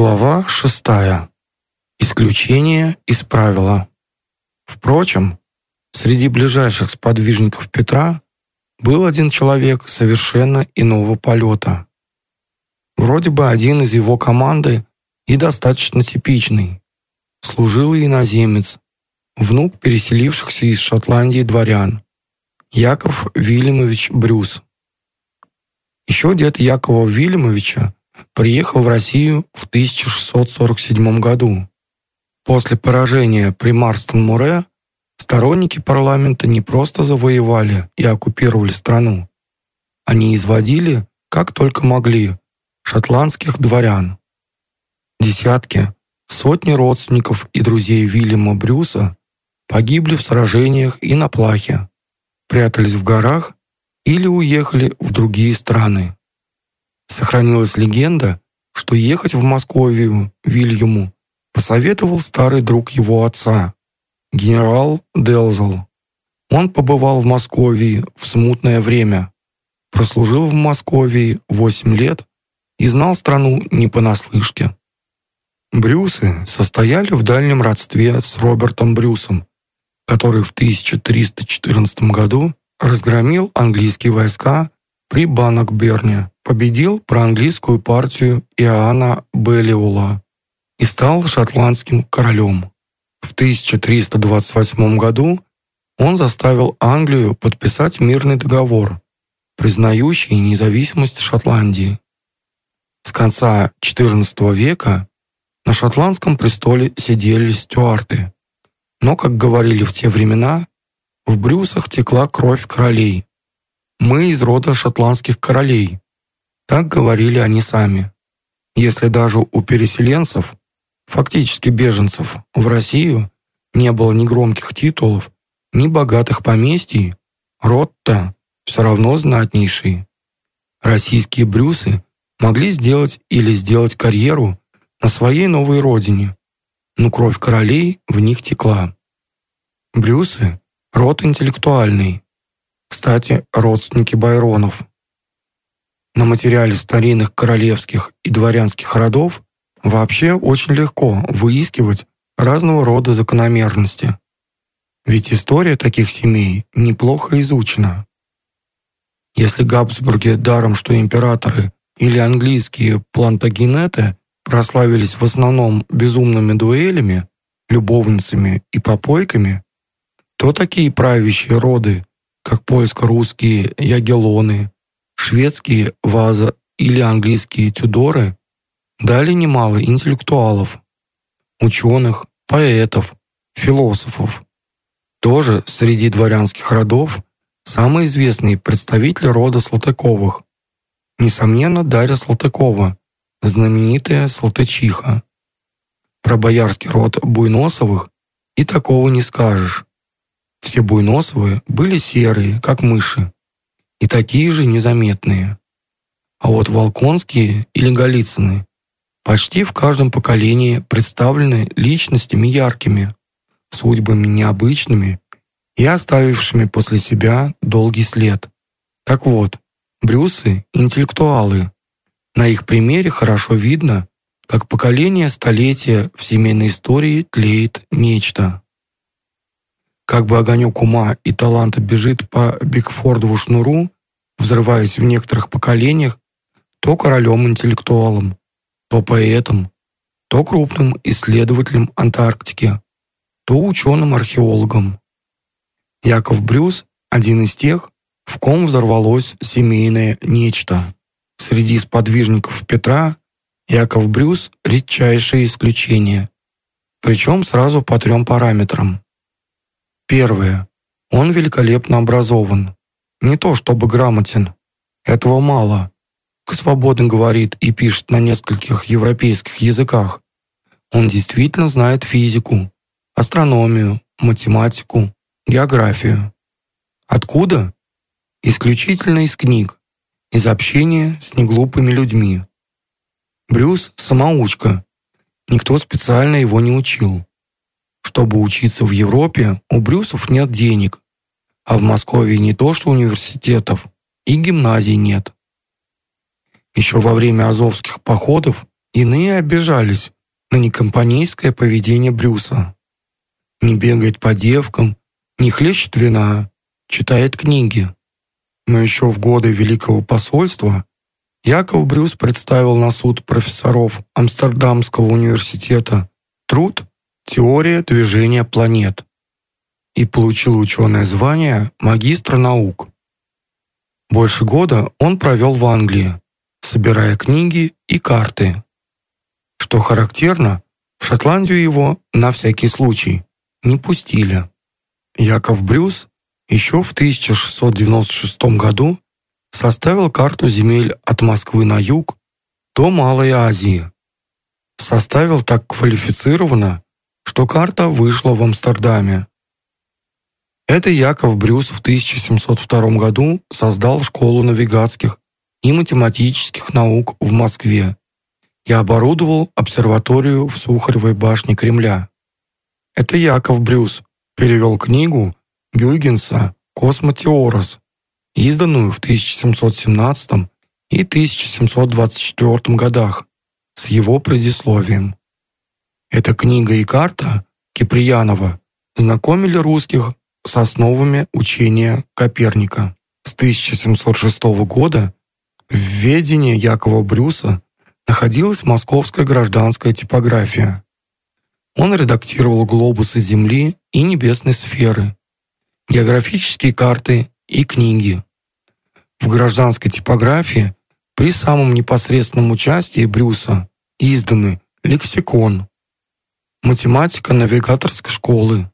Глава шестая. Исключение из правила. Впрочем, среди ближайших сподвижников Петра был один человек совершенно иного полета. Вроде бы один из его команды и достаточно типичный. Служилый иноземец, внук переселившихся из Шотландии дворян, Яков Вильямович Брюс. Еще дед Якова Вильямовича приехал в Россию в 1647 году. После поражения при Марстон-Муре сторонники парламента не просто завоевали и оккупировали страну, они изводили, как только могли, шотландских дворян. Десятки, сотни родственников и друзей Вильяма Брюса погибли в сражениях и на плахе, прятались в горах или уехали в другие страны. Сохранилась легенда, что ехать в Московию Вильяму посоветовал старый друг его отца, генерал Делзел. Он побывал в Московии в смутное время, прослужил в Московии 8 лет и знал страну не понаслышке. Брюсы состояли в дальнем родстве с Робертом Брюсом, который в 1314 году разгромил английские войска при Баннокберне, победил проанглийскую партию Иоанна Беллиула и стал шотландским королем. В 1328 году он заставил Англию подписать мирный договор, признающий независимость Шотландии. С конца XIV века на шотландском престоле сидели стюарты, но, как говорили в те времена, в Брюсах текла кровь королей, мы из рода шотландских королей. Так говорили они сами. Если даже у переселенцев, фактически беженцев, в Россию не было ни громких титулов, ни богатых поместий, род-то все равно знатнейший. Российские брюсы могли сделать или сделать карьеру на своей новой родине, но кровь королей в них текла. Брюсы – род интеллектуальный, кстати, родственники Байронов. На материале старинных королевских и дворянских родов вообще очень легко выискивать разного рода закономерности. Ведь история таких семей неплохо изучена. Если Габсбурги даром, что императоры или английские плантагенеты прославились в основном безумными дуэлями, любовницами и попойками, то такие правящие роды, как польско-русские ягеллоны, шведские ваза или английские тюдоры, дали немало интеллектуалов, ученых, поэтов, философов. Тоже среди дворянских родов самый известный представитель рода Салтыковых. Несомненно, Дарья Салтыкова, знаменитая Салтычиха. Про боярский род Буйносовых и такого не скажешь. Все буйносовые были серые, как мыши, и такие же незаметные. А вот волконские или голицыны почти в каждом поколении представлены личностями яркими, судьбами необычными и оставившими после себя долгий след. Так вот, брюсы – интеллектуалы. На их примере хорошо видно, как поколение столетия в семейной истории тлеет нечто. Как бы огонек ума и таланта бежит по Бигфордову шнуру, взрываясь в некоторых поколениях, то королем-интеллектуалом, то поэтом, то крупным исследователем Антарктики, то ученым-археологом. Яков Брюс – один из тех, в ком взорвалось семейное нечто. Среди сподвижников Петра Яков Брюс – редчайшее исключение, причем сразу по трем параметрам. Первое. Он великолепно образован. Не то чтобы грамотен. Этого мало. Свободно говорит и пишет на нескольких европейских языках. Он действительно знает физику, астрономию, математику, географию. Откуда? Исключительно из книг, из общения с неглупыми людьми. Брюс – самоучка. Никто специально его не учил. Чтобы учиться в Европе, у Брюсов нет денег, а в Москве не то что университетов, и гимназий нет. Еще во время азовских походов Иные обижались на некомпанейское поведение Брюса. Не бегает по девкам, не хлещет вина, читает книги. Но еще в годы Великого посольства Яков Брюс представил на суд профессоров Амстердамского университета труд «Теория движения планет» и получил ученое звание магистра наук. Больше года он провел в Англии, собирая книги и карты. Что характерно, в Шотландию его, на всякий случай, не пустили. Яков Брюс еще в 1696 году составил карту земель от Москвы на юг до Малой Азии. Составил так квалифицированно, что карта вышла в Амстердаме. Это Яков Брюс в 1702 году создал школу навигатских и математических наук в Москве и оборудовал обсерваторию в Сухаревой башне Кремля. Это Яков Брюс перевел книгу Гюйгенса «Космотеорос», изданную в 1717 и 1724 годах с его предисловием. Эта книга и карта Киприянова знакомили русских с основами учения Коперника. С 1706 года в ведении Якова Брюса находилась московская гражданская типография. Он редактировал глобусы Земли и небесной сферы, географические карты и книги. В гражданской типографии при самом непосредственном участии Брюса изданы лексикон, математика навигаторской школы,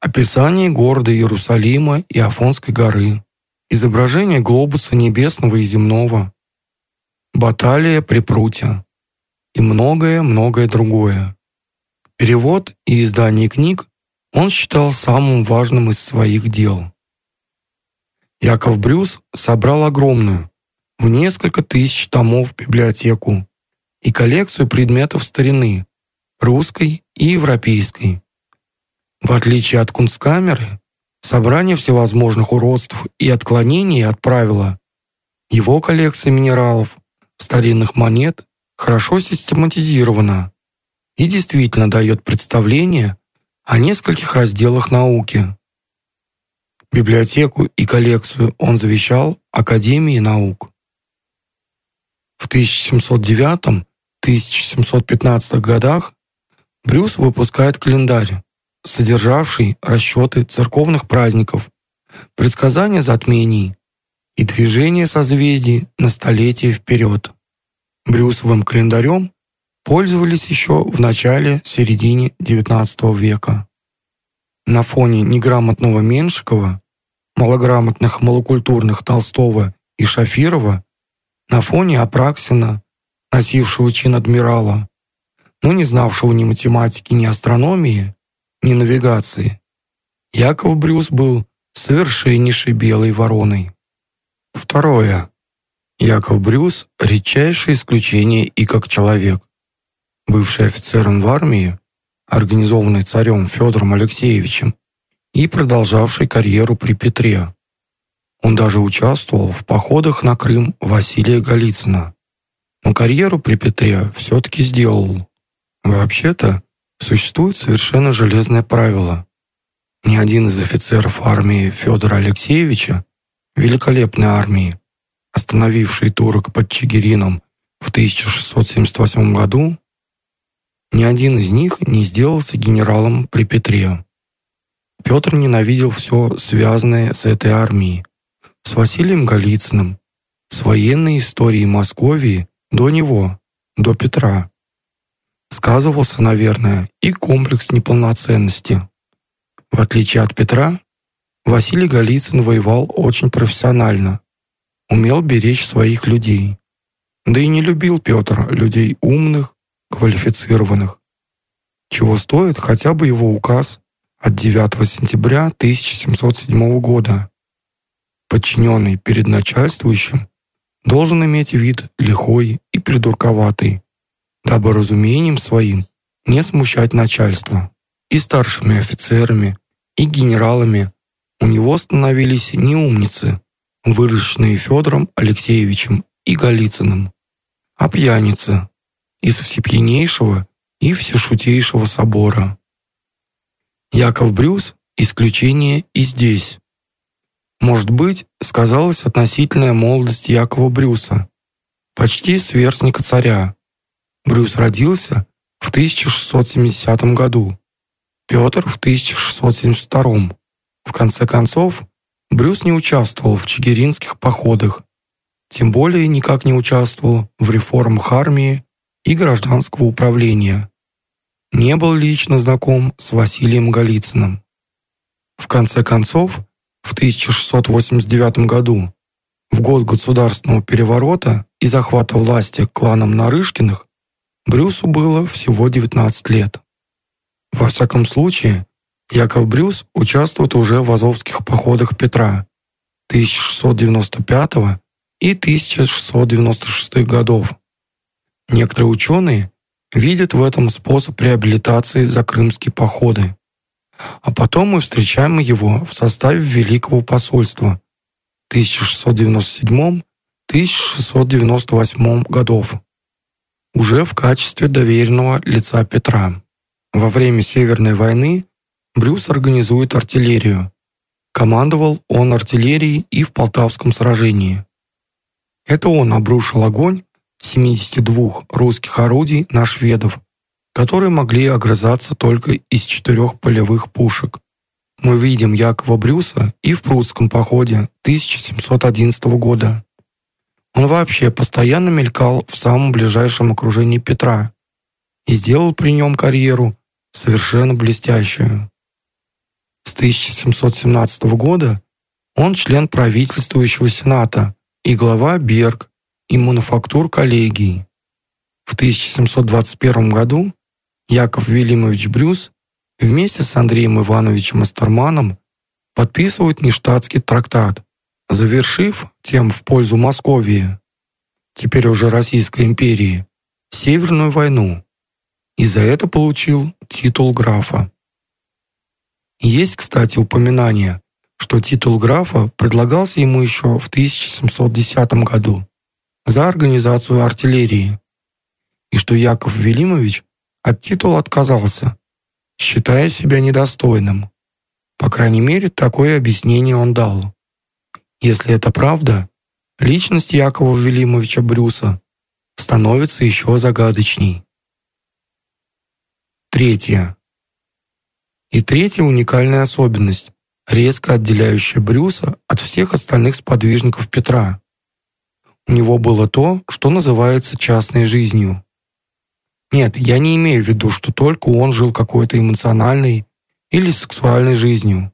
описание города Иерусалима и Афонской горы, изображение глобуса небесного и земного, баталия при пруте и многое-многое другое. Перевод и издание книг он считал самым важным из своих дел. Яков Брюс собрал огромную, в несколько тысяч томов библиотеку и коллекцию предметов старины, русской и европейской. В отличие от кунсткамеры, собрание всевозможных уродств и отклонений от правила, его коллекция минералов, старинных монет хорошо систематизирована и действительно дает представление о нескольких разделах науки. Библиотеку и коллекцию он завещал Академии наук. В 1709-1715 годах Брюс выпускает календарь, содержавший расчеты церковных праздников, предсказания затмений и движение созвездий на столетие вперед. Брюсовым календарем пользовались еще в начале-середине XIX века. На фоне неграмотного Меншикова, малограмотных малокультурных Толстого и Шафирова, на фоне Апраксина, носившего чин адмирала, но не знавшего ни математики, ни астрономии, ни навигации, Яков Брюс был совершеннейшей белой вороной. Второе. Яков Брюс – редчайшее исключение и как человек бывший офицером в армии, организованной царем Федором Алексеевичем, и продолжавший карьеру при Петре. Он даже участвовал в походах на Крым Василия Голицына. Но карьеру при Петре все-таки сделал. Вообще-то, существует совершенно железное правило. Ни один из офицеров армии Федора Алексеевича, великолепной армии, остановившей турок под Чигирином в 1678 году, ни один из них не сделался генералом при Петре. Петр ненавидел все связанное с этой армией, с Василием Голицыным, с военной историей Московии до него, до Петра. Сказывался, наверное, и комплекс неполноценности. В отличие от Петра, Василий Голицын воевал очень профессионально, умел беречь своих людей. Да и не любил Петр людей умных, квалифицированных, чего стоит хотя бы его указ от 9 сентября 1707 года. Подчиненный перед начальствующим должен иметь вид лихой и придурковатый, дабы разумением своим не смущать начальство. И старшими офицерами, и генералами у него становились не умницы, выращенные Федором Алексеевичем и Голицыным, а пьяницы, из всепьянейшего и всешутейшего собора. Яков Брюс – исключение и здесь. Может быть, сказалась относительная молодость Якова Брюса, почти сверстника царя. Брюс родился в 1670 году, Петр в 1672. В конце концов, Брюс не участвовал в чигиринских походах, тем более никак не участвовал в реформах армии и гражданского управления. Не был лично знаком с Василием Голицыным. В конце концов, в 1689 году, в год государственного переворота и захвата власти кланом Нарышкиных, Брюсу было всего 19 лет. Во всяком случае, Яков Брюс участвует уже в азовских походах Петра 1695 и 1696 годов. Некоторые ученые видят в этом способ реабилитации за крымские походы. А потом мы встречаем его в составе Великого посольства 1697-1698 годов, уже в качестве доверенного лица Петра. Во время Северной войны Брюс организует артиллерию. Командовал он артиллерией и в Полтавском сражении. Это он обрушил огонь 72 русских орудий на шведов, которые могли огрызаться только из четырех полевых пушек. Мы видим Якова Брюса и в прусском походе 1711 года. Он вообще постоянно мелькал в самом ближайшем окружении Петра и сделал при нем карьеру совершенно блестящую. С 1717 года он член правительствующего сената и глава Берг и мануфактур коллегии. В 1721 году Яков Вильямович Брюс вместе с Андреем Ивановичем Астерманом подписывают нештатский трактат, завершив тем в пользу Московии, теперь уже Российской империи, Северную войну, и за это получил титул графа. Есть, кстати, упоминание, что титул графа предлагался ему еще в 1710 году за организацию артиллерии, и что Яков Велимович от титула отказался, считая себя недостойным. По крайней мере, такое объяснение он дал. Если это правда, личность Якова Велимовича Брюса становится еще загадочней. Третье. И третья уникальная особенность, резко отделяющая Брюса от всех остальных сподвижников Петра. У него было то, что называется частной жизнью. Нет, я не имею в виду, что только он жил какой-то эмоциональной или сексуальной жизнью.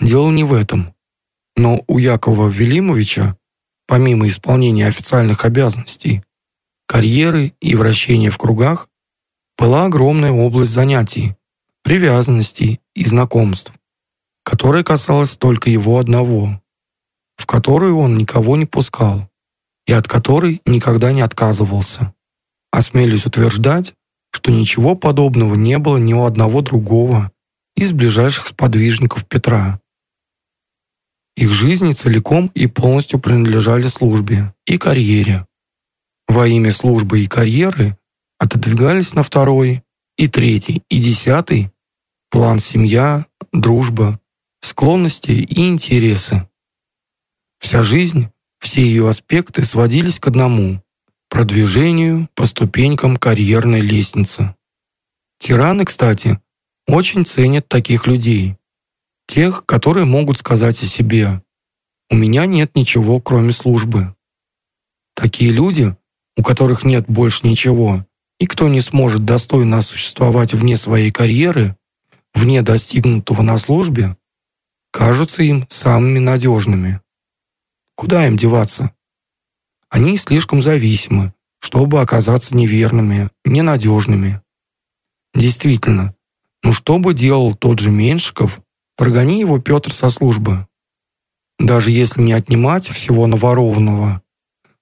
Дело не в этом. Но у Якова Велимовича, помимо исполнения официальных обязанностей, карьеры и вращения в кругах, была огромная область занятий, привязанностей и знакомств, которая касалась только его одного, в которую он никого не пускал и от которой никогда не отказывался. Осмелюсь утверждать, что ничего подобного не было ни у одного другого из ближайших сподвижников Петра. Их жизни целиком и полностью принадлежали службе и карьере. Во имя службы и карьеры отодвигались на второй, и третий, и десятый план семья, дружба, склонности и интересы. Вся жизнь, все ее аспекты сводились к одному продвижению по ступенькам карьерной лестницы. Тираны, кстати, очень ценят таких людей. Тех, которые могут сказать о себе «У меня нет ничего, кроме службы». Такие люди, у которых нет больше ничего, и кто не сможет достойно существовать вне своей карьеры, вне достигнутого на службе, кажутся им самыми надежными. Куда им деваться? Они слишком зависимы, чтобы оказаться неверными, ненадежными. Действительно, ну что бы делал тот же Меньшиков, прогони его Петр со службы. Даже если не отнимать всего наворованного,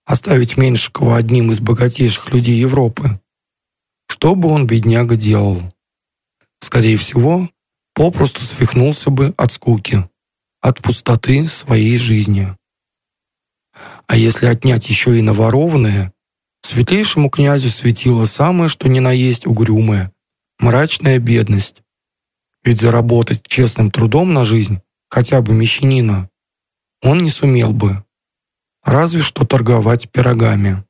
оставить Меньшикова одним из богатейших людей Европы, что бы он, бедняга, делал? Скорее всего, попросту свихнулся бы от скуки, от пустоты своей жизни. А если отнять еще и наворованное, Светлейшему князю светило самое, что ни на есть угрюмое, мрачная бедность. Ведь заработать честным трудом на жизнь, хотя бы мещанина, он не сумел бы. Разве что торговать пирогами.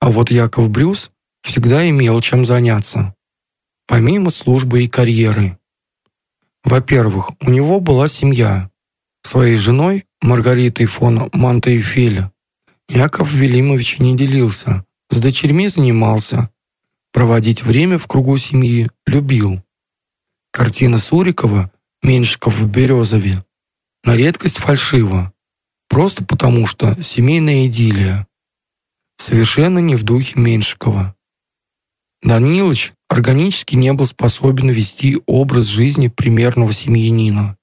А вот Яков Брюс всегда имел чем заняться, помимо службы и карьеры. Во-первых, у него была семья. Своей женой, Маргаритой фон Мантейфеля, Яков Велимович не делился, с дочерьми занимался, проводить время в кругу семьи любил. Картина Сурикова «Меньшиков в Березове» на редкость фальшива, просто потому что семейная идиллия. Совершенно не в духе Меньшикова. Данилыч органически не был способен вести образ жизни примерного семьянина,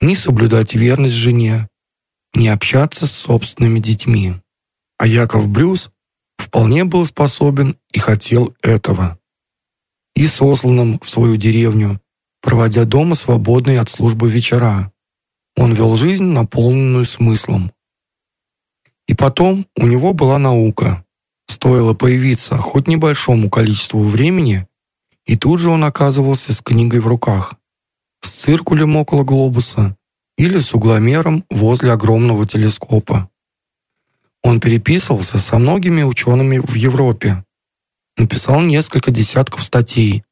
не соблюдать верность жене, не общаться с собственными детьми. А Яков Брюс вполне был способен и хотел этого. И сосланным в свою деревню, проводя дома свободные от службы вечера, он вел жизнь, наполненную смыслом. И потом у него была наука. Стоило появиться хоть небольшому количеству времени, и тут же он оказывался с книгой в руках, с циркулем около глобуса или с угломером возле огромного телескопа. Он переписывался со многими учеными в Европе, написал несколько десятков статей,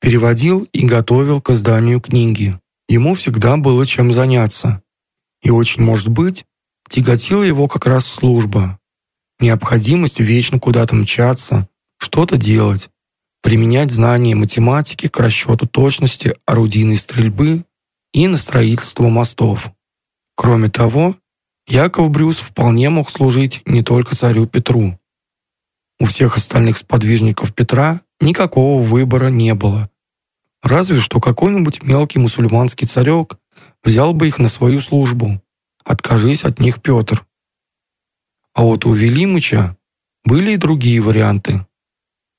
переводил и готовил к изданию книги. Ему всегда было чем заняться. И очень, может быть, тяготила его как раз служба. Необходимость вечно куда-то мчаться, что-то делать, применять знания математики к расчету точности орудийной стрельбы и на строительство мостов. Кроме того, Яков Брюс вполне мог служить не только царю Петру. У всех остальных сподвижников Петра никакого выбора не было. Разве что какой-нибудь мелкий мусульманский царек взял бы их на свою службу, откажись от них Петр. А вот у Велимыча были и другие варианты.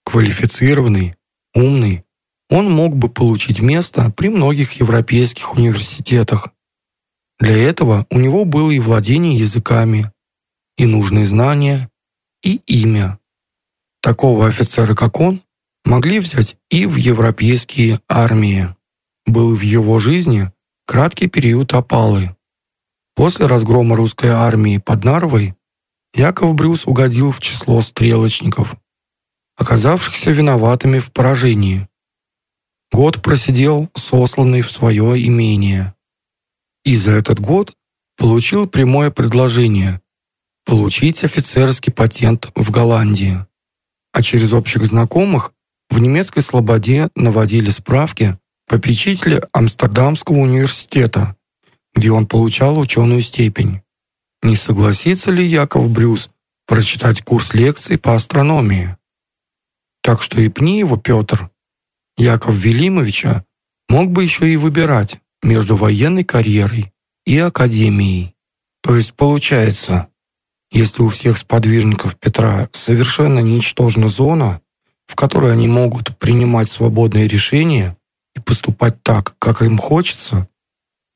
Квалифицированный, умный, он мог бы получить место при многих европейских университетах. Для этого у него было и владение языками, и нужные знания, и имя. Такого офицера, как он, могли взять и в европейские армии. Был в его жизни краткий период опалы. После разгрома русской армии под Нарвой Яков Брюс угодил в число стрелочников, оказавшихся виноватыми в поражении. Год просидел сосланный в свое имение. И за этот год получил прямое предложение получить офицерский патент в Голландии. А через общих знакомых в немецкой слободе наводили справки попечители Амстердамского университета, где он получал ученую степень. Не согласится ли Яков Брюс прочитать курс лекций по астрономии? Так что и пни его Петр, Яков Велимовича мог бы еще и выбирать между военной карьерой и академией. То есть получается, если у всех сподвижников Петра совершенно ничтожна зона, в которой они могут принимать свободные решения и поступать так, как им хочется,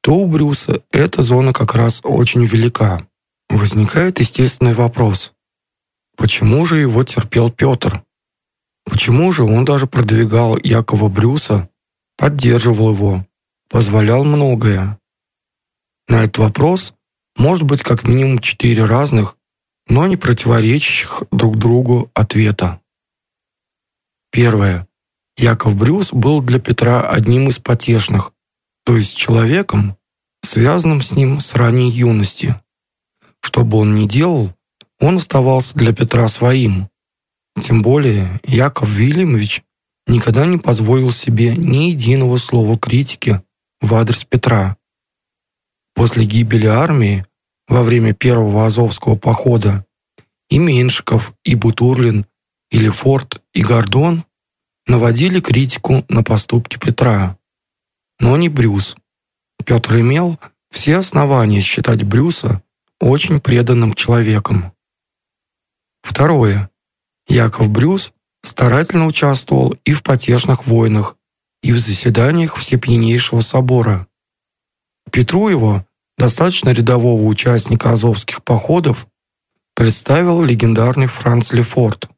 то у Брюса эта зона как раз очень велика. Возникает естественный вопрос. Почему же его терпел Петр? Почему же он даже продвигал Якова Брюса, поддерживал его, позволял многое? На этот вопрос может быть как минимум четыре разных, но не противоречащих друг другу ответа. Первое. Яков Брюс был для Петра одним из потешных, то есть человеком, связанным с ним с ранней юности. Что бы он ни делал, он оставался для Петра своим. Тем более Яков Вильямович никогда не позволил себе ни единого слова критики в адрес Петра. После гибели армии во время первого Азовского похода и Меньшиков, и Бутурлин, и Лефорт, и Гордон наводили критику на поступки Петра. Но не Брюс. Петр имел все основания считать Брюса очень преданным человеком. Второе. Яков Брюс старательно участвовал и в потешных войнах, и в заседаниях Всепьянейшего собора. Петру его, достаточно рядового участника азовских походов, представил легендарный Франц Лефорт.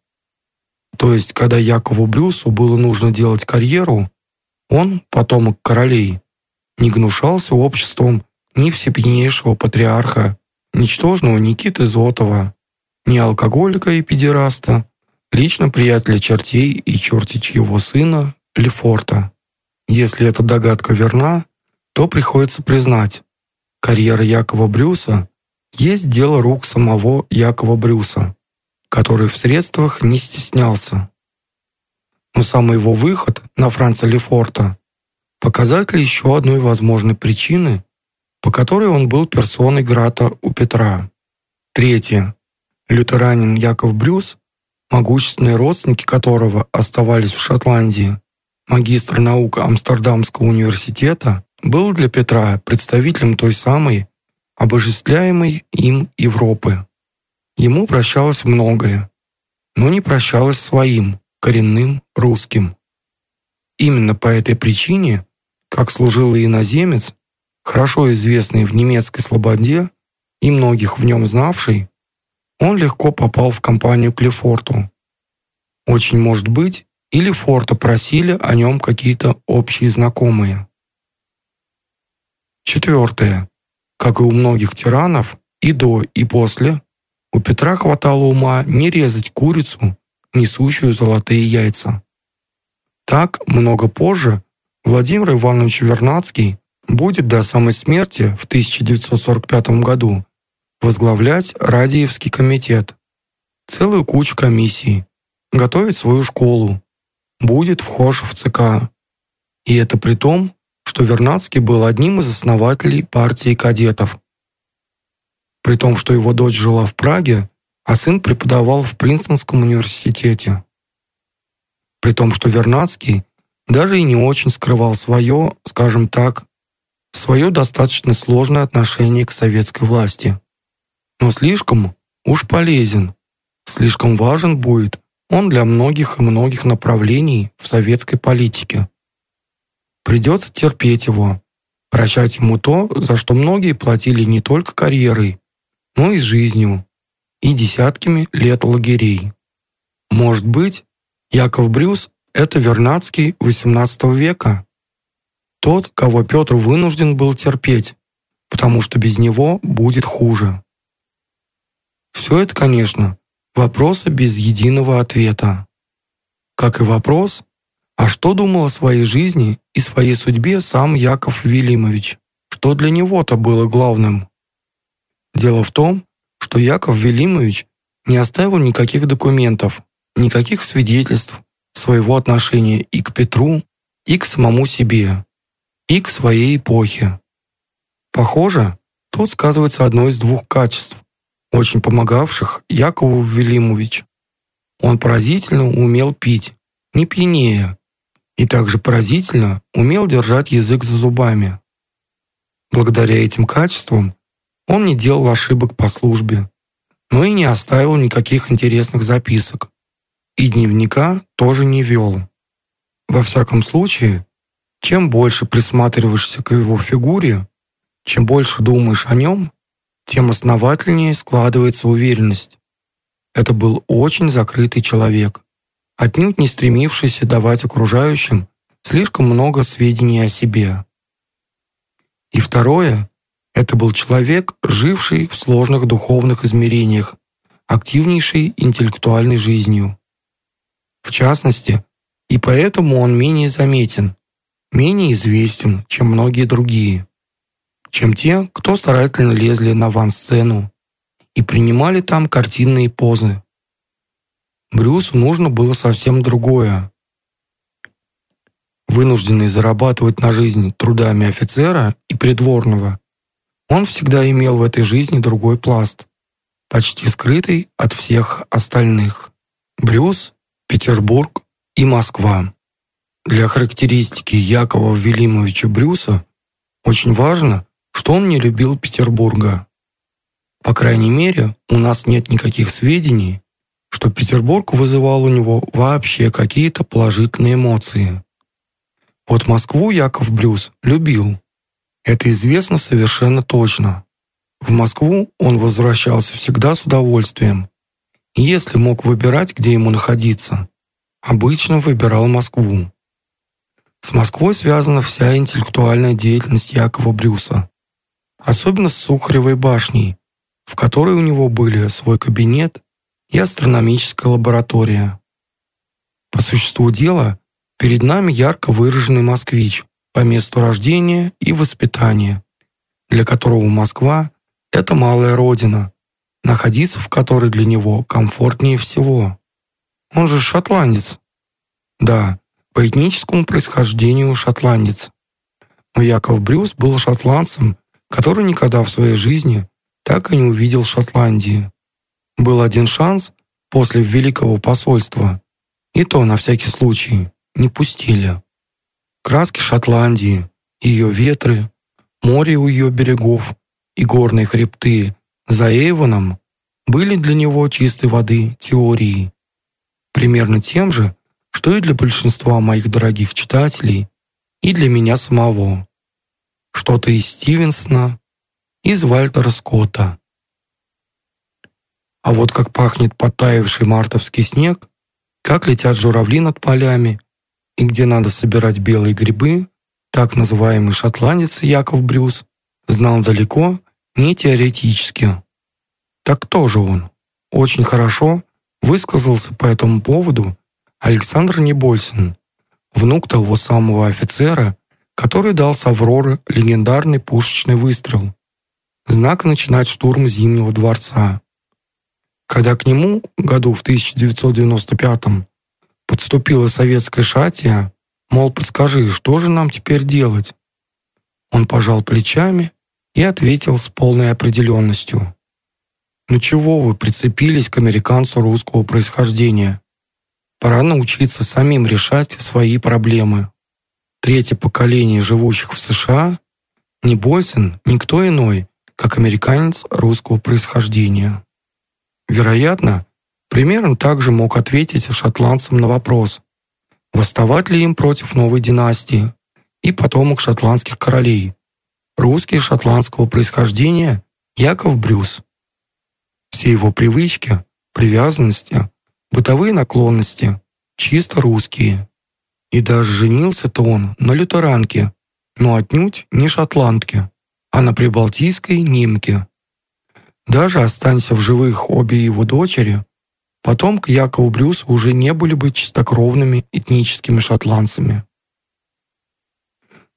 То есть, когда Якову Брюсу было нужно делать карьеру, он, потомок королей, не гнушался обществом ни всепьянейшего патриарха, ничтожного Никиты Зотова, ни алкоголика и педераста, лично приятеля чертей и чертичьего сына Лефорта. Если эта догадка верна, то приходится признать, карьера Якова Брюса есть дело рук самого Якова Брюса, который в средствах не стеснялся. Но самый его выход на Франца Лефорта – показатель еще одной возможной причины, по которой он был персоной Грата у Петра. Третье. Лютеранин Яков Брюс, могущественные родственники которого оставались в Шотландии, магистр наук Амстердамского университета, был для Петра представителем той самой, обожествляемой им Европы. Ему прощалось многое, но не прощалось своим, коренным русским. Именно по этой причине, как служилый иноземец, хорошо известный в немецкой слободе и многих в нем знавший, он легко попал в компанию к Лефорту. Очень может быть, или Форта просили о нем какие-то общие знакомые. Четвертое. Как и у многих тиранов, и до, и после, у Петра хватало ума не резать курицу, несущую золотые яйца. Так, много позже, Владимир Иванович Вернадский будет до самой смерти в 1945 году возглавлять Радиевский комитет, целую кучу комиссий, готовить свою школу, будет вхож в ЦК. И это при том, что Вернадский был одним из основателей партии кадетов. При том, что его дочь жила в Праге, а сын преподавал в Принстонском университете. При том, что Вернадский даже и не очень скрывал свое, скажем так, свое достаточно сложное отношение к советской власти. Но слишком уж полезен, слишком важен будет он для многих и многих направлений в советской политике. Придется терпеть его, прощать ему то, за что многие платили не только карьерой, но и жизнью, и десятками лет лагерей. Может быть, Яков Брюс – это Вернадский XVIII века? Тот, кого Петр вынужден был терпеть, потому что без него будет хуже. Все это, конечно, Вопросы без единого ответа. Как и вопрос, а что думал о своей жизни и своей судьбе сам Яков Велимович? Что для него-то было главным? Дело в том, что Яков Велимович не оставил никаких документов, никаких свидетельств своего отношения и к Петру, и к самому себе, и к своей эпохе. Похоже, тут сказывается одно из двух качеств очень помогавших Якову Велимовичу. Он поразительно умел пить, не пьянее, и также поразительно умел держать язык за зубами. Благодаря этим качествам он не делал ошибок по службе, но и не оставил никаких интересных записок, и дневника тоже не вел. Во всяком случае, чем больше присматриваешься к его фигуре, чем больше думаешь о нем, тем основательнее складывается уверенность. Это был очень закрытый человек, отнюдь не стремившийся давать окружающим слишком много сведений о себе. И второе – это был человек, живший в сложных духовных измерениях, активнейшей интеллектуальной жизнью. В частности, и поэтому он менее заметен, менее известен, чем многие другие чем те, кто старательно лезли на ван-сцену и принимали там картинные позы. Брюсу нужно было совсем другое. Вынужденный зарабатывать на жизнь трудами офицера и придворного, он всегда имел в этой жизни другой пласт, почти скрытый от всех остальных. Брюс, Петербург и Москва. Для характеристики Якова Велимовича Брюса очень важно, что он не любил Петербурга. По крайней мере, у нас нет никаких сведений, что Петербург вызывал у него вообще какие-то положительные эмоции. Вот Москву Яков Брюс любил. Это известно совершенно точно. В Москву он возвращался всегда с удовольствием. Если мог выбирать, где ему находиться, обычно выбирал Москву. С Москвой связана вся интеллектуальная деятельность Якова Брюса, особенно с Сухаревой башней, в которой у него были свой кабинет и астрономическая лаборатория. По существу дела, перед нами ярко выраженный москвич по месту рождения и воспитания, для которого Москва – это малая родина, находиться в которой для него комфортнее всего. Он же шотландец. Да, по этническому происхождению шотландец. Но Яков Брюс был шотландцем, который никогда в своей жизни так и не увидел Шотландии. Был один шанс после Великого посольства, и то на всякий случай не пустили. Краски Шотландии, ее ветры, море у ее берегов и горные хребты за Эйвоном были для него чистой воды теорией. Примерно тем же, что и для большинства моих дорогих читателей, и для меня самого. Что-то из Стивенсона, из Вальтера Скотта. А вот как пахнет подтаявший мартовский снег, как летят журавли над полями, и где надо собирать белые грибы, так называемый шотландец Яков Брюс знал далеко не теоретически. Так кто же он? Очень хорошо высказался по этому поводу Александр Небольсин, внук того самого офицера, который дал с Авроры легендарный пушечный выстрел. Знак начинать штурм Зимнего дворца. Когда к нему году в 1995 подступила советская шатия, мол, подскажи, что же нам теперь делать? Он пожал плечами и ответил с полной определенностью. «Ну чего вы прицепились к американцу русского происхождения? Пора научиться самим решать свои проблемы. Третье поколение живущих в США не Больсин, никто иной, как американец русского происхождения. Вероятно, примерно так же мог ответить шотландцам на вопрос, восставать ли им против новой династии и потомок шотландских королей, русский шотландского происхождения Яков Брюс. Все его привычки, привязанности, бытовые наклонности чисто русские. И даже женился-то он на лютеранке, но отнюдь не шотландке, а на прибалтийской немке. Даже останься в живых обе его дочери, потом к Якову Брюсу уже не были бы чистокровными этническими шотландцами.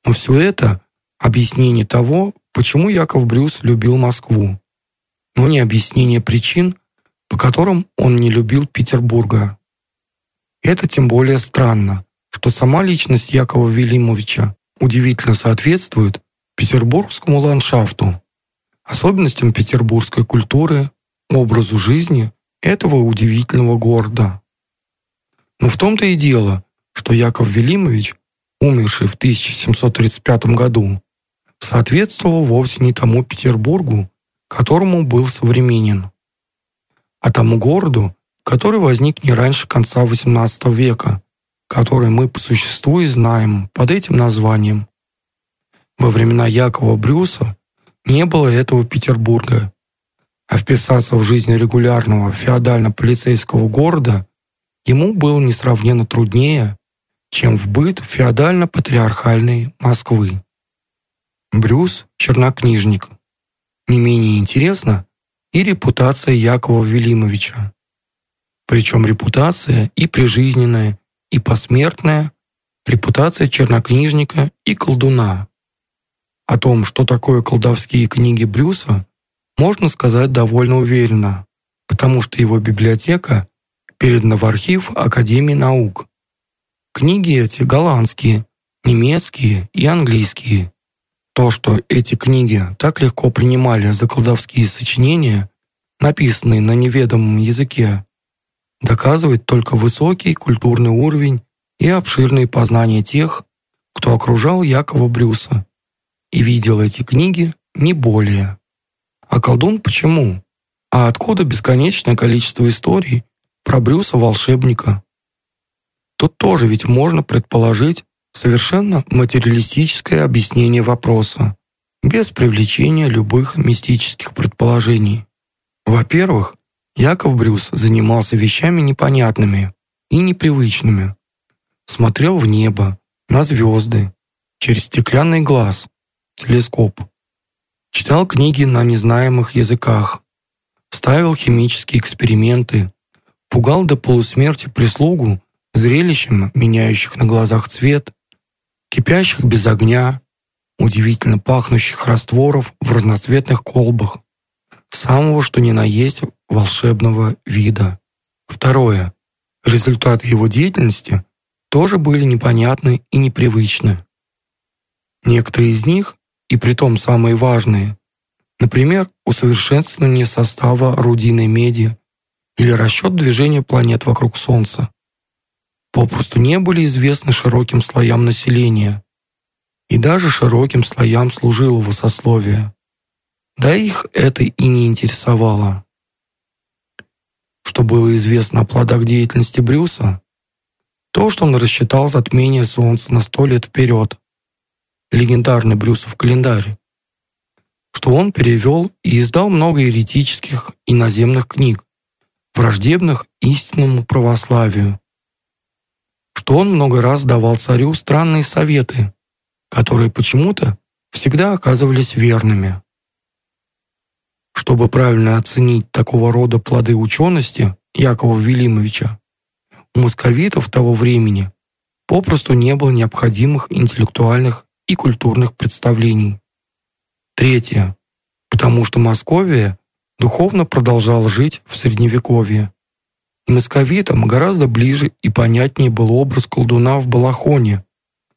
Но все это – объяснение того, почему Яков Брюс любил Москву но не объяснение причин, по которым он не любил Петербурга. Это тем более странно, что сама личность Якова Велимовича удивительно соответствует петербургскому ландшафту, особенностям петербургской культуры, образу жизни этого удивительного города. Но в том-то и дело, что Яков Велимович, умерший в 1735 году, соответствовал вовсе не тому Петербургу, которому был современен, а тому городу, который возник не раньше конца XVIII века, который мы по существу и знаем под этим названием. Во времена Якова Брюса не было этого Петербурга, а вписаться в жизнь регулярного феодально-полицейского города ему было несравненно труднее, чем в быт феодально-патриархальной Москвы. Брюс – чернокнижник, не менее интересна и репутация Якова Велимовича. Причем репутация и прижизненная, и посмертная, репутация чернокнижника и колдуна. О том, что такое колдовские книги Брюса, можно сказать довольно уверенно, потому что его библиотека передана в архив Академии наук. Книги эти голландские, немецкие и английские. То, что эти книги так легко принимали за колдовские сочинения, написанные на неведомом языке, доказывает только высокий культурный уровень и обширные познания тех, кто окружал Якова Брюса и видел эти книги не более. А колдун почему? А откуда бесконечное количество историй про Брюса-волшебника? Тут тоже ведь можно предположить, совершенно материалистическое объяснение вопроса, без привлечения любых мистических предположений. Во-первых, Яков Брюс занимался вещами непонятными, и непривычными. Смотрел в небо, на звезды, через стеклянный глаз, телескоп. Читал книги на незнаемых языках, ставил химические эксперименты, пугал до полусмерти прислугу зрелищем меняющих на глазах цвет, кипящих без огня, удивительно пахнущих растворов в разноцветных колбах, самого что ни на есть волшебного вида. Второе. Результаты его деятельности тоже были непонятны и непривычны. Некоторые из них, и притом самые важные, например, усовершенствование состава орудийной меди или расчет движения планет вокруг Солнца, попросту не были известны широким слоям населения и даже широким слоям служилого сословия. Да их это и не интересовало. Что было известно о плодах деятельности Брюса? То, что он рассчитал затмение Солнца на сто лет вперед. Легендарный Брюсов календарь. Что он перевел и издал много еретических и наземных книг, враждебных истинному православию, что он много раз давал царю странные советы, которые почему-то всегда оказывались верными. Чтобы правильно оценить такого рода плоды учености Якова Велимовича, у московитов того времени попросту не было необходимых интеллектуальных и культурных представлений. Третье. Потому что Московия духовно продолжала жить в Средневековье, и московитам гораздо ближе и понятнее был образ колдуна в балахоне,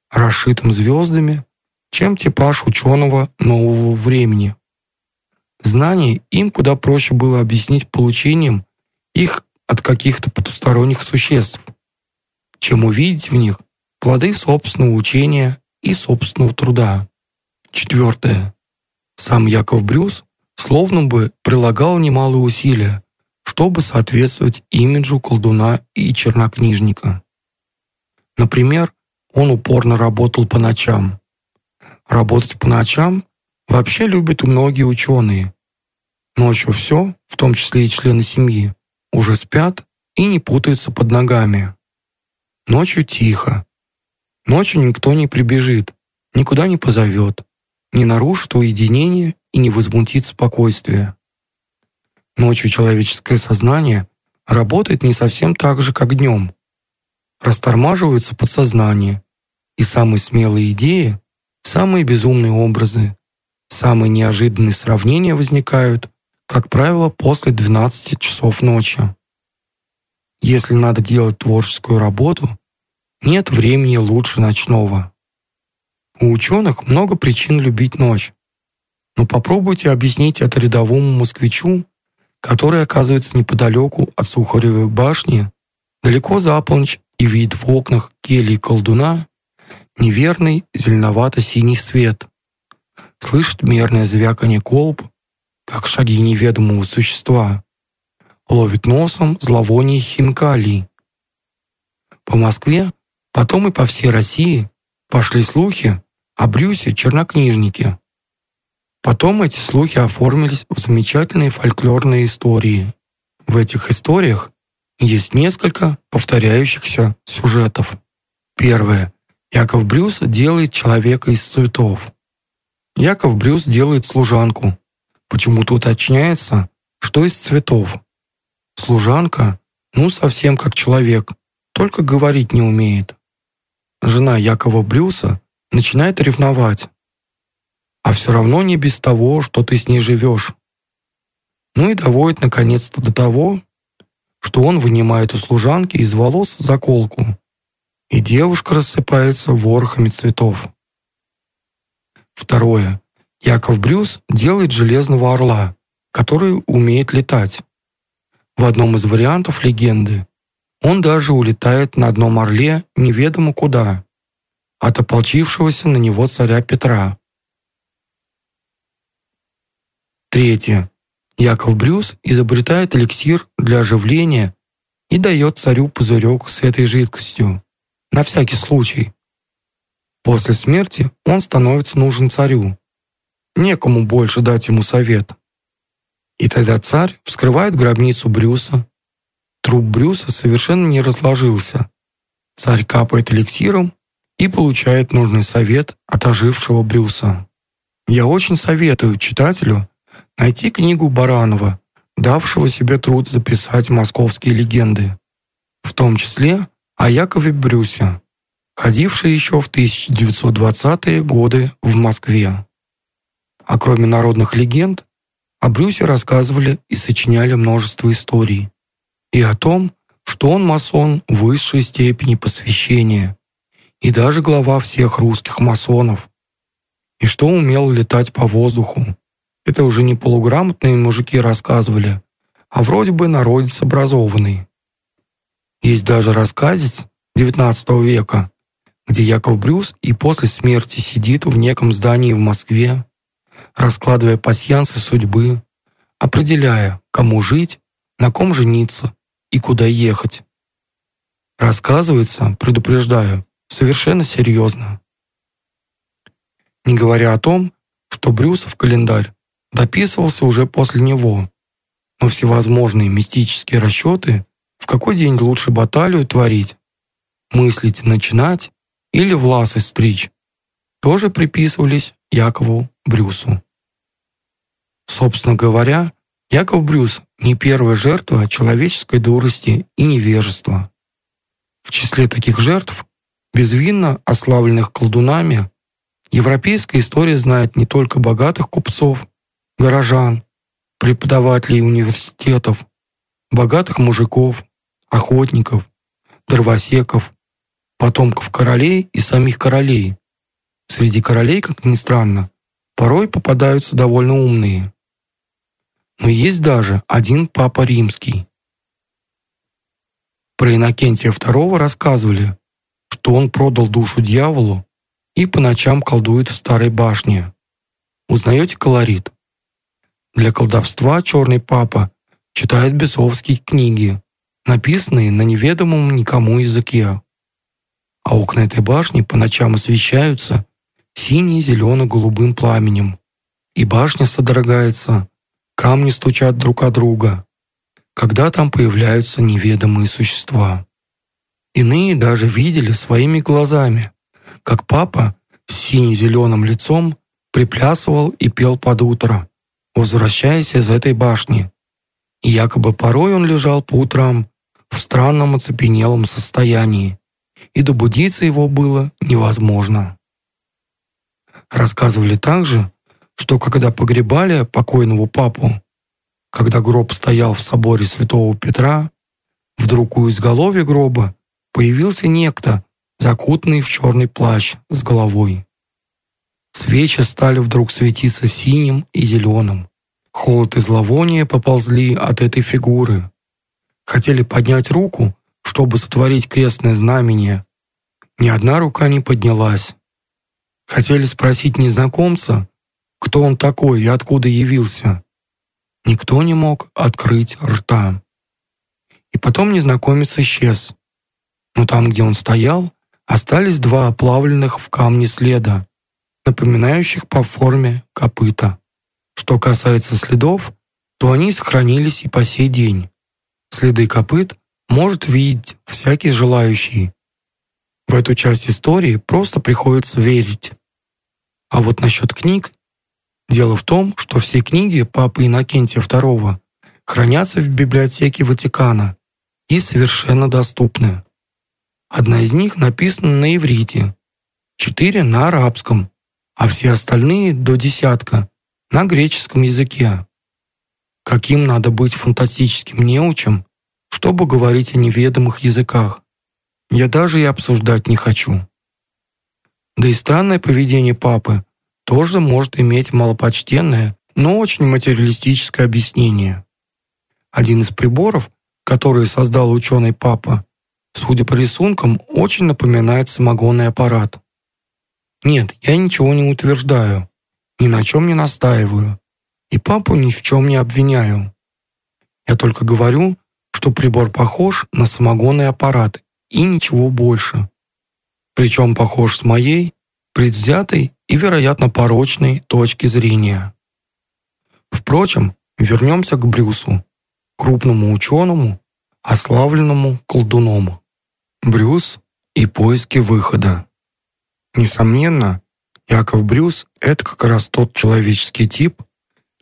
расшитым звездами, чем типаж ученого нового времени. Знания им куда проще было объяснить получением их от каких-то потусторонних существ, чем увидеть в них плоды собственного учения и собственного труда. Четвертое. Сам Яков Брюс словно бы прилагал немалые усилия, чтобы соответствовать имиджу колдуна и чернокнижника. Например, он упорно работал по ночам. Работать по ночам вообще любят многие ученые. Ночью все, в том числе и члены семьи, уже спят и не путаются под ногами. Ночью тихо. Ночью никто не прибежит, никуда не позовет, не нарушит уединение и не возмутит спокойствие. Ночью человеческое сознание работает не совсем так же, как днем. Растормаживаются подсознание, и самые смелые идеи, самые безумные образы, самые неожиданные сравнения возникают, как правило, после 12 часов ночи. Если надо делать творческую работу, нет времени лучше ночного. У ученых много причин любить ночь. Но попробуйте объяснить это рядовому москвичу, который оказывается неподалеку от Сухаревой башни, далеко за полночь и видит в окнах кельи колдуна неверный зеленовато-синий свет. Слышит мерное звяканье колб, как шаги неведомого существа. Ловит носом зловоние хинкалий. По Москве, потом и по всей России пошли слухи о Брюсе чернокнижнике, Потом эти слухи оформились в замечательные фольклорные истории. В этих историях есть несколько повторяющихся сюжетов. Первое. Яков Брюс делает человека из цветов. Яков Брюс делает служанку. Почему-то уточняется, что из цветов. Служанка, ну, совсем как человек, только говорить не умеет. Жена Якова Брюса начинает ревновать а все равно не без того, что ты с ней живешь. Ну и доводит наконец-то до того, что он вынимает у служанки из волос заколку, и девушка рассыпается ворохами цветов. Второе. Яков Брюс делает железного орла, который умеет летать. В одном из вариантов легенды он даже улетает на одном орле неведомо куда, от ополчившегося на него царя Петра. Третье. Яков Брюс изобретает эликсир для оживления и дает царю пузырек с этой жидкостью, на всякий случай. После смерти он становится нужен царю. Некому больше дать ему совет. И тогда царь вскрывает гробницу Брюса, Труп Брюса совершенно не разложился. Царь капает эликсиром и получает нужный совет от ожившего Брюса. Я очень советую читателю найти книгу Баранова, давшего себе труд записать московские легенды, в том числе о Якове Брюсе, ходивший еще в 1920-е годы в Москве. А кроме народных легенд, о Брюсе рассказывали и сочиняли множество историй. И о том, что он масон высшей степени посвящения и даже глава всех русских масонов. И что умел летать по воздуху. Это уже не полуграмотные мужики рассказывали, а вроде бы народец образованный. Есть даже рассказец XIX века, где Яков Брюс и после смерти сидит в неком здании в Москве, раскладывая пасьянсы судьбы, определяя, кому жить, на ком жениться и куда ехать. Рассказывается, предупреждаю, совершенно серьезно. Не говоря о том, что Брюсов календарь дописывался уже после него, но всевозможные мистические расчеты, в какой день лучше баталию творить, мыслить начинать или власы стричь, тоже приписывались Якову Брюсу. Собственно говоря, Яков Брюс не первая жертва человеческой дурости и невежества. В числе таких жертв, безвинно ославленных колдунами, европейская история знает не только богатых купцов, горожан, преподавателей университетов, богатых мужиков, охотников, дровосеков, потомков королей и самих королей. Среди королей, как ни странно, порой попадаются довольно умные. Но есть даже один папа римский. Про Иннокентия II рассказывали, что он продал душу дьяволу и по ночам колдует в старой башне. Узнаете колорит? Для колдовства черный папа читает бесовские книги, написанные на неведомом никому языке а окна этой башни по ночам освещаются сине-зелено-голубым пламенем. И башня содрогается, камни стучат друг о друга, когда там появляются неведомые существа. Иные даже видели своими глазами, как папа с сине-зеленым лицом приплясывал и пел под утро, возвращаясь из этой башни. И якобы порой он лежал по утрам в странном оцепенелом состоянии, и добудиться его было невозможно. Рассказывали также, что когда погребали покойного папу, когда гроб стоял в соборе святого Петра, вдруг у изголовья гроба появился некто, закутанный в черный плащ с головой. Свечи стали вдруг светиться синим и зеленым. Холод и зловоние поползли от этой фигуры. Хотели поднять руку, чтобы сотворить крестное знамение. Ни одна рука не поднялась. Хотели спросить незнакомца, кто он такой и откуда явился. Никто не мог открыть рта. И потом незнакомец исчез. Но там, где он стоял, остались два оплавленных в камне следа, напоминающих по форме копыта. Что касается следов, то они сохранились и по сей день. Следы копыт может видеть всякий желающий. В эту часть истории просто приходится верить. А вот насчет книг. Дело в том, что все книги папы Иннокентия II хранятся в библиотеке Ватикана и совершенно доступны. Одна из них написана на иврите, четыре на арабском, а все остальные до десятка на греческом языке. Каким надо быть фантастическим неучем, чтобы говорить о неведомых языках. Я даже и обсуждать не хочу. Да и странное поведение папы тоже может иметь малопочтенное, но очень материалистическое объяснение. Один из приборов, который создал ученый папа, судя по рисункам, очень напоминает самогонный аппарат. Нет, я ничего не утверждаю, ни на чем не настаиваю, и папу ни в чем не обвиняю. Я только говорю, что прибор похож на самогонный аппарат и ничего больше. Причем похож с моей, предвзятой и, вероятно, порочной точки зрения. Впрочем, вернемся к Брюсу, крупному ученому, ославленному колдуном. Брюс и поиски выхода. Несомненно, Яков Брюс – это как раз тот человеческий тип,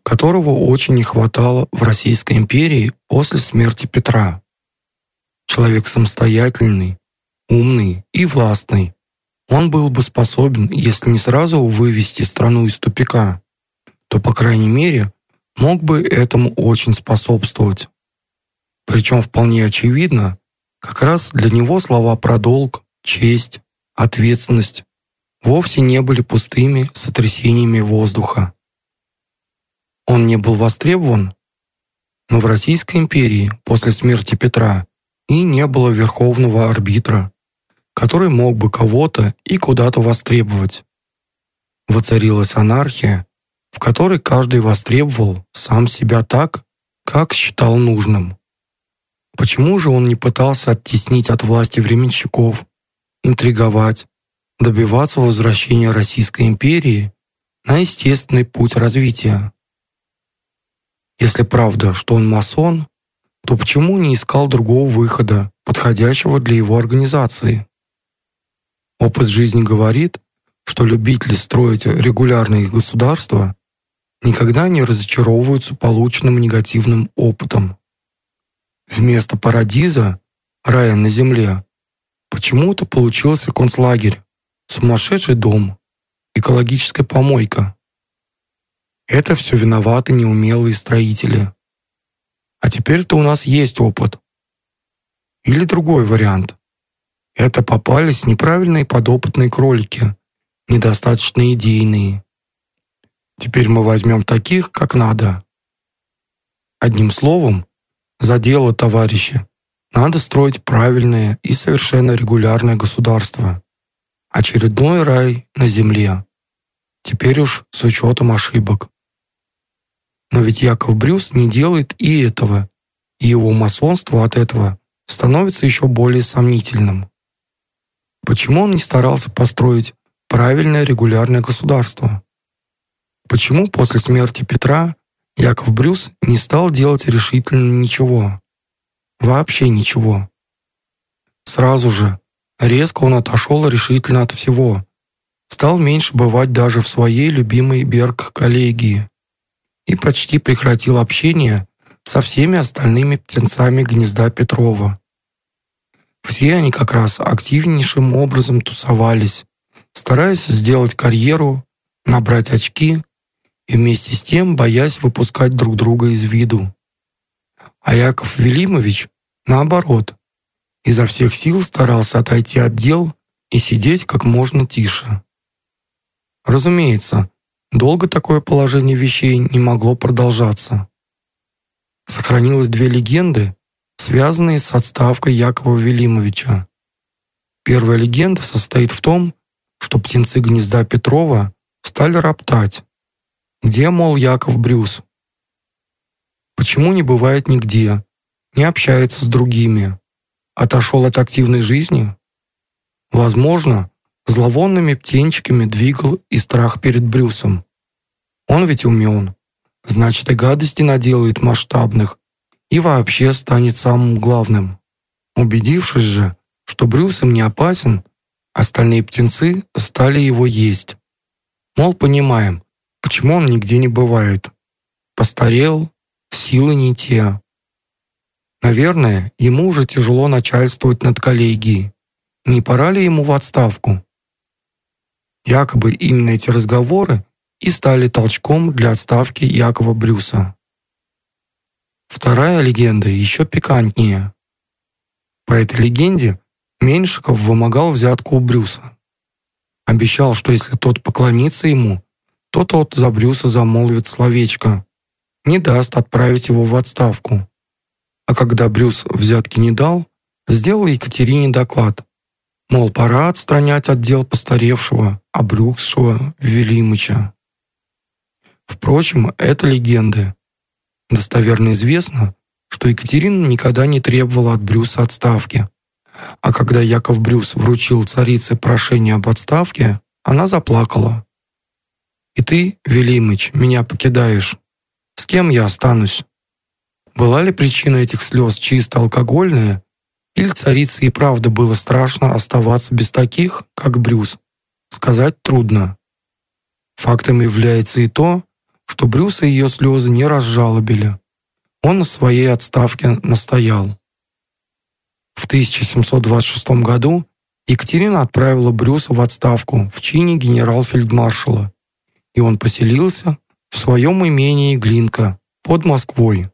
которого очень не хватало в Российской империи после смерти Петра. Человек самостоятельный, умный и властный. Он был бы способен, если не сразу вывести страну из тупика, то, по крайней мере, мог бы этому очень способствовать. Причем вполне очевидно, как раз для него слова про долг, честь, ответственность вовсе не были пустыми сотрясениями воздуха. Он не был востребован, но в Российской империи после смерти Петра и не было верховного арбитра, который мог бы кого-то и куда-то востребовать. Воцарилась анархия, в которой каждый востребовал сам себя так, как считал нужным. Почему же он не пытался оттеснить от власти временщиков, интриговать, добиваться возвращения Российской империи на естественный путь развития? Если правда, что он масон, то почему не искал другого выхода, подходящего для его организации? Опыт жизни говорит, что любители строить регулярные государства никогда не разочаровываются полученным негативным опытом. Вместо парадиза, рая на земле, почему-то получился концлагерь, сумасшедший дом, экологическая помойка. Это все виноваты неумелые строители. А теперь-то у нас есть опыт. Или другой вариант. Это попались неправильные подопытные кролики, недостаточно идейные. Теперь мы возьмем таких, как надо. Одним словом, за дело, товарищи. Надо строить правильное и совершенно регулярное государство. Очередной рай на земле. Теперь уж с учетом ошибок. Но ведь Яков Брюс не делает и этого, и его масонство от этого становится еще более сомнительным. Почему он не старался построить правильное регулярное государство? Почему после смерти Петра Яков Брюс не стал делать решительно ничего? Вообще ничего. Сразу же, резко он отошел решительно от всего. Стал меньше бывать даже в своей любимой Берг-коллегии и почти прекратил общение со всеми остальными птенцами гнезда Петрова. Все они как раз активнейшим образом тусовались, стараясь сделать карьеру, набрать очки и вместе с тем боясь выпускать друг друга из виду. А Яков Велимович, наоборот, изо всех сил старался отойти от дел и сидеть как можно тише. Разумеется, долго такое положение вещей не могло продолжаться. Сохранилось две легенды, связанные с отставкой Якова Велимовича. Первая легенда состоит в том, что птенцы гнезда Петрова стали роптать, где, мол, Яков Брюс? Почему не бывает нигде? Не общается с другими? Отошел от активной жизни? Возможно, зловонными птенчиками двигал и страх перед Брюсом. Он ведь умен. Значит, и гадости наделает масштабных и вообще станет самым главным. Убедившись же, что Брюс им не опасен, остальные птенцы стали его есть. Мол, понимаем, Почему он нигде не бывает? Постарел, силы не те. Наверное, ему уже тяжело начальствовать над коллегией. Не пора ли ему в отставку? Якобы именно эти разговоры и стали толчком для отставки Якова Брюса. Вторая легенда еще пикантнее. По этой легенде Меньшиков вымогал взятку у Брюса. Обещал, что если тот поклонится ему, то тот за Брюса замолвит словечко, не даст отправить его в отставку. А когда Брюс взятки не дал, сделал Екатерине доклад, мол, пора отстранять отдел постаревшего, обрюкшего Велимыча. Впрочем, это легенды. Достоверно известно, что Екатерина никогда не требовала от Брюса отставки. А когда Яков Брюс вручил царице прошение об отставке, она заплакала. И ты, Велимыч, меня покидаешь. С кем я останусь? Была ли причина этих слез чисто алкогольная, или царице и правда было страшно оставаться без таких, как Брюс, сказать трудно. Фактом является и то, что Брюса ее слезы не разжалобили. Он на своей отставке настоял. В 1726 году Екатерина отправила Брюса в отставку в чине генерал-фельдмаршала, и он поселился в своем имении Глинка под Москвой.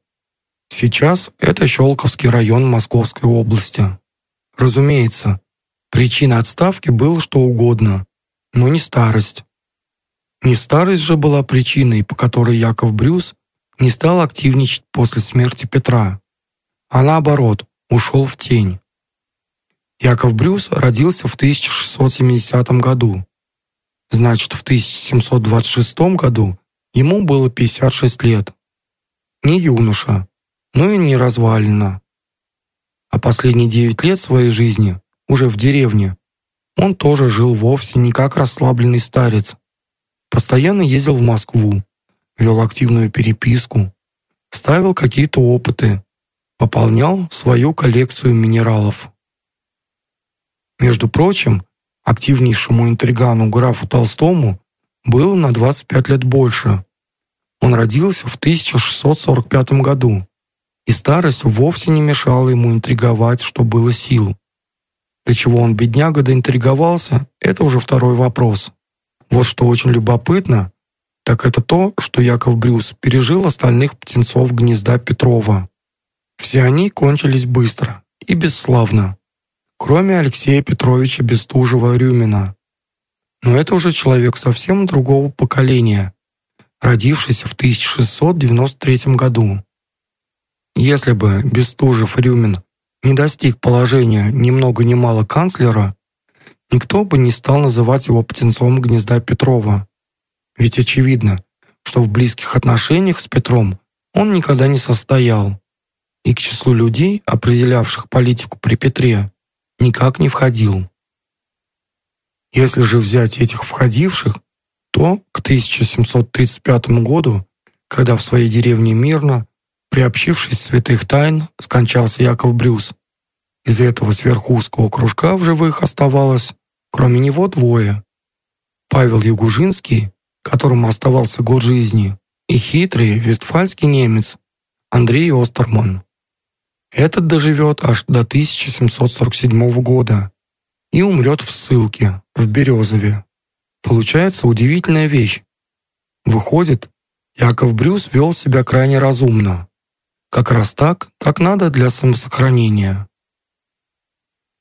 Сейчас это Щелковский район Московской области. Разумеется, причина отставки была что угодно, но не старость. Не старость же была причиной, по которой Яков Брюс не стал активничать после смерти Петра, а наоборот, ушел в тень. Яков Брюс родился в 1670 году. Значит, в 1726 году ему было 56 лет. Не юноша, но и не развалина. А последние 9 лет своей жизни, уже в деревне, он тоже жил вовсе не как расслабленный старец. Постоянно ездил в Москву, вел активную переписку, ставил какие-то опыты, пополнял свою коллекцию минералов. Между прочим, активнейшему интригану графу Толстому было на 25 лет больше. Он родился в 1645 году, и старость вовсе не мешала ему интриговать, что было сил. Для чего он, бедняга, доинтриговался, это уже второй вопрос. Вот что очень любопытно, так это то, что Яков Брюс пережил остальных птенцов гнезда Петрова. Все они кончились быстро и бесславно, кроме Алексея Петровича Бестужева-Рюмина. Но это уже человек совсем другого поколения, родившийся в 1693 году. Если бы Бестужев-Рюмин не достиг положения ни много ни мало канцлера, никто бы не стал называть его птенцом гнезда Петрова. Ведь очевидно, что в близких отношениях с Петром он никогда не состоял, и к числу людей, определявших политику при Петре, никак не входил. Если же взять этих входивших, то к 1735 году, когда в своей деревне Мирно, приобщившись святых тайн, скончался Яков Брюс, из этого сверхузкого кружка в живых оставалось, кроме него, двое. Павел Ягужинский которому оставался год жизни, и хитрый вестфальский немец Андрей Остерман. Этот доживет аж до 1747 года и умрет в ссылке в Березове. Получается удивительная вещь. Выходит, Яков Брюс вел себя крайне разумно. Как раз так, как надо для самосохранения.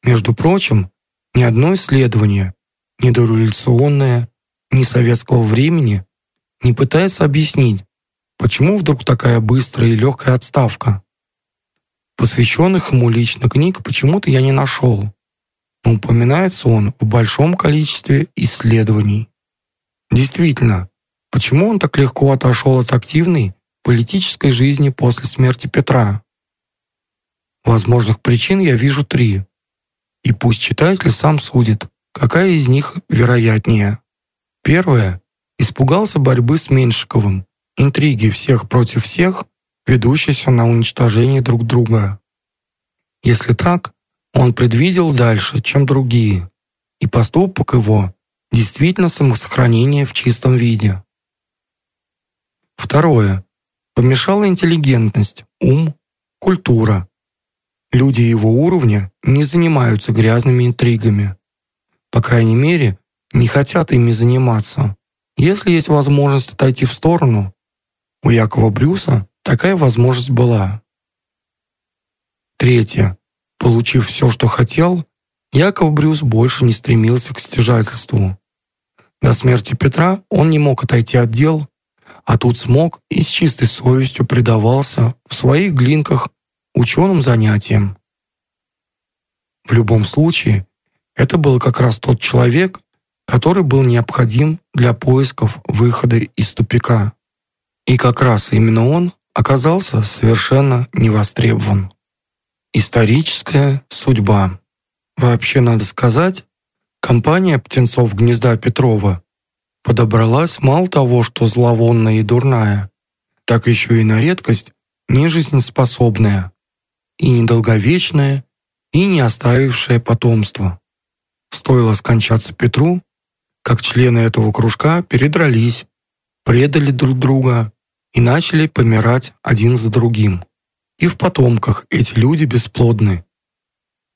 Между прочим, ни одно исследование, ни дореволюционное, ни советского времени не пытается объяснить, почему вдруг такая быстрая и легкая отставка. Посвященных ему лично книг почему-то я не нашел, но упоминается он в большом количестве исследований. Действительно, почему он так легко отошел от активной политической жизни после смерти Петра? Возможных причин я вижу три, и пусть читатель сам судит, какая из них вероятнее. Первое. Испугался борьбы с Меньшиковым, интриги всех против всех, ведущейся на уничтожение друг друга. Если так, он предвидел дальше, чем другие, и поступок его действительно самосохранение в чистом виде. Второе. Помешала интеллигентность, ум, культура. Люди его уровня не занимаются грязными интригами. По крайней мере, не хотят ими заниматься. Если есть возможность отойти в сторону, у Якова Брюса такая возможность была. Третье. Получив все, что хотел, Яков Брюс больше не стремился к стяжательству. До смерти Петра он не мог отойти от дел, а тут смог и с чистой совестью предавался в своих глинках ученым занятиям. В любом случае, это был как раз тот человек, который был необходим для поисков выхода из тупика. И как раз именно он оказался совершенно невостребован. Историческая судьба. Вообще, надо сказать, компания птенцов гнезда Петрова подобралась мало того, что зловонная и дурная, так еще и на редкость не жизнеспособная, и недолговечная, и не оставившая потомства. Стоило скончаться Петру, как члены этого кружка передрались, предали друг друга и начали помирать один за другим. И в потомках эти люди бесплодны.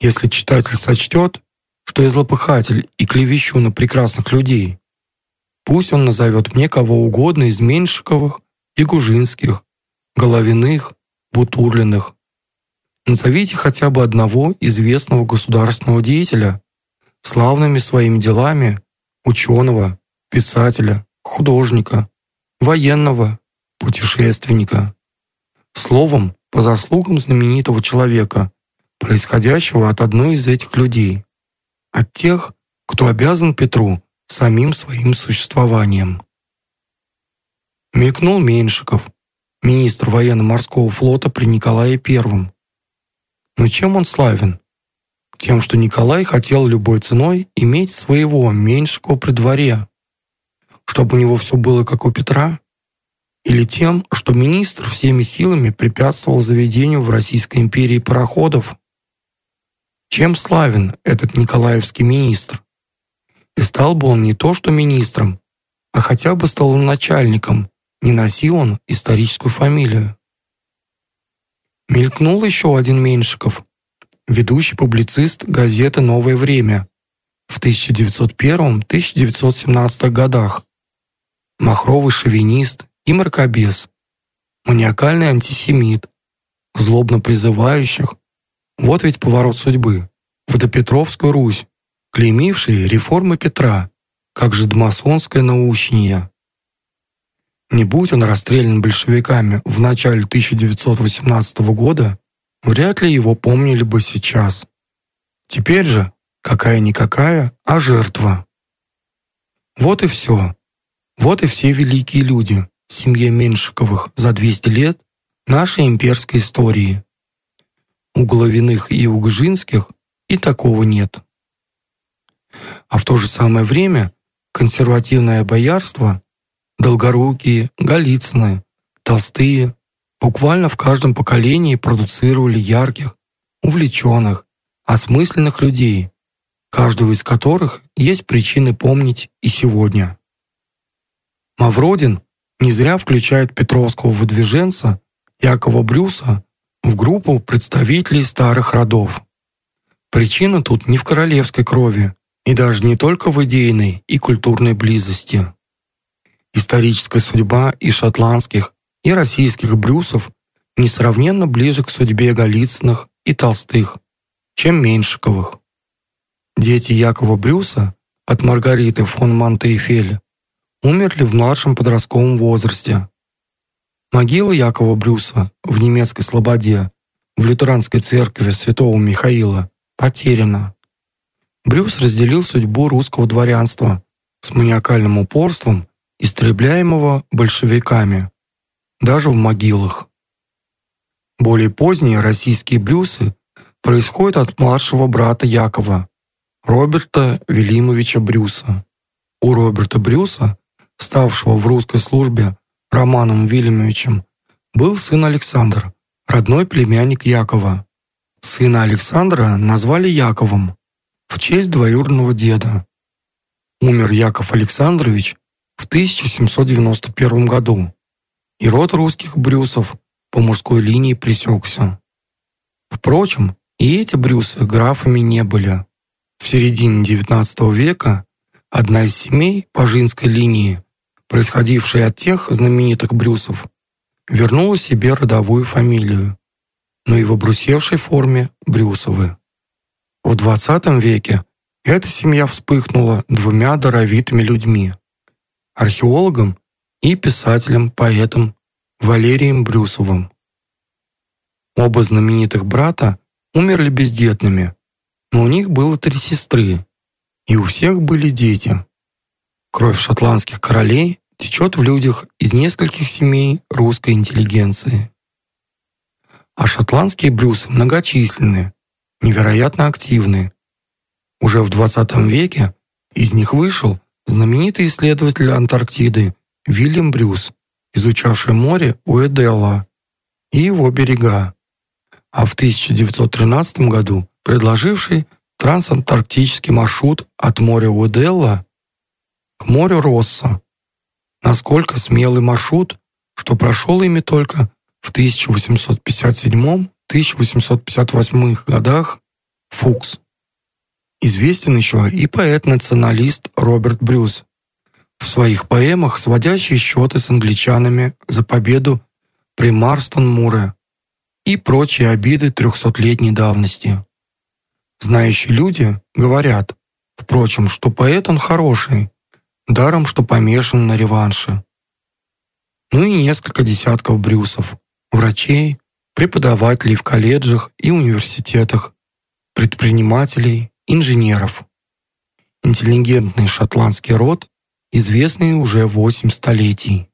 Если читатель сочтет, что я злопыхатель и клевещу на прекрасных людей, пусть он назовет мне кого угодно из Меньшиковых и Гужинских, Головиных, Бутурлиных. Назовите хотя бы одного известного государственного деятеля, славными своими делами, ученого, писателя, художника, военного, путешественника. Словом, по заслугам знаменитого человека, происходящего от одной из этих людей, от тех, кто обязан Петру самим своим существованием. Мелькнул Меньшиков, министр военно-морского флота при Николае I. Но чем он славен? Тем, что Николай хотел любой ценой иметь своего Меньшикова при дворе, чтобы у него все было как у Петра? Или тем, что министр всеми силами препятствовал заведению в Российской империи пароходов? Чем славен этот Николаевский министр? И стал бы он не то что министром, а хотя бы стал начальником, не носил он историческую фамилию. Мелькнул еще один Меньшиков, ведущий публицист газеты «Новое время» в 1901-1917 годах, махровый шовинист и мракобес, маниакальный антисемит, злобно призывающих, вот ведь поворот судьбы, в допетровскую Русь, клеймивший реформы Петра, как же масонское научнее. Не будь он расстрелян большевиками в начале 1918 года, вряд ли его помнили бы сейчас. Теперь же какая-никакая, а жертва. Вот и все. Вот и все великие люди, семье Меньшиковых за 200 лет нашей имперской истории. У Головиных и у Гжинских и такого нет. А в то же самое время консервативное боярство Долгорукие, Голицыны, Толстые буквально в каждом поколении продуцировали ярких, увлеченных, осмысленных людей, каждого из которых есть причины помнить и сегодня. Мавродин не зря включает петровского выдвиженца Якова Брюса в группу представителей старых родов. Причина тут не в королевской крови и даже не только в идейной и культурной близости. Историческая судьба и шотландских, и российских брюсов несравненно ближе к судьбе Голицыных и Толстых, чем Меньшиковых. Дети Якова Брюса от Маргариты фон Монтейфеля умерли в младшем подростковом возрасте. Могила Якова Брюса в немецкой Слободе в лютеранской церкви святого Михаила потеряна. Брюс разделил судьбу русского дворянства с маниакальным упорством истребляемого большевиками, даже в могилах. Более поздние российские блюсы происходят от младшего брата Якова, Роберта Велимовича Брюса. У Роберта Брюса, ставшего в русской службе Романом Вильямовичем, был сын Александр, родной племянник Якова. Сына Александра назвали Яковом в честь двоюродного деда. Умер Яков Александрович в 1791 году, и род русских брюсов по мужской линии пресекся. Впрочем, и эти брюсы графами не были. В середине XIX века одна из семей по женской линии, происходившая от тех знаменитых брюсов, вернула себе родовую фамилию, но и в обрусевшей форме Брюсовы. В XX веке эта семья вспыхнула двумя даровитыми людьми археологом и писателем-поэтом Валерием Брюсовым. Оба знаменитых брата умерли бездетными, но у них было три сестры, и у всех были дети. Кровь шотландских королей течет в людях из нескольких семей русской интеллигенции. А шотландские брюсы многочисленны, невероятно активны. Уже в 20 веке из них вышел знаменитый исследователь Антарктиды Вильям Брюс, изучавший море у Эдела. и его берега, а в 1913 году предложивший трансантарктический маршрут от моря Уэделла к морю Росса. Насколько смелый маршрут, что прошел ими только в 1857-1858 годах Фукс. Известен еще и поэт-националист Роберт Брюс, в своих поэмах сводящий счеты с англичанами за победу при Марстон-Муре и прочие обиды трехсотлетней давности. Знающие люди говорят, впрочем, что поэт он хороший, даром что помешан на реванше. Ну и несколько десятков брюсов, врачей, преподавателей в колледжах и университетах, предпринимателей, инженеров. Интеллигентный шотландский род, известный уже восемь столетий.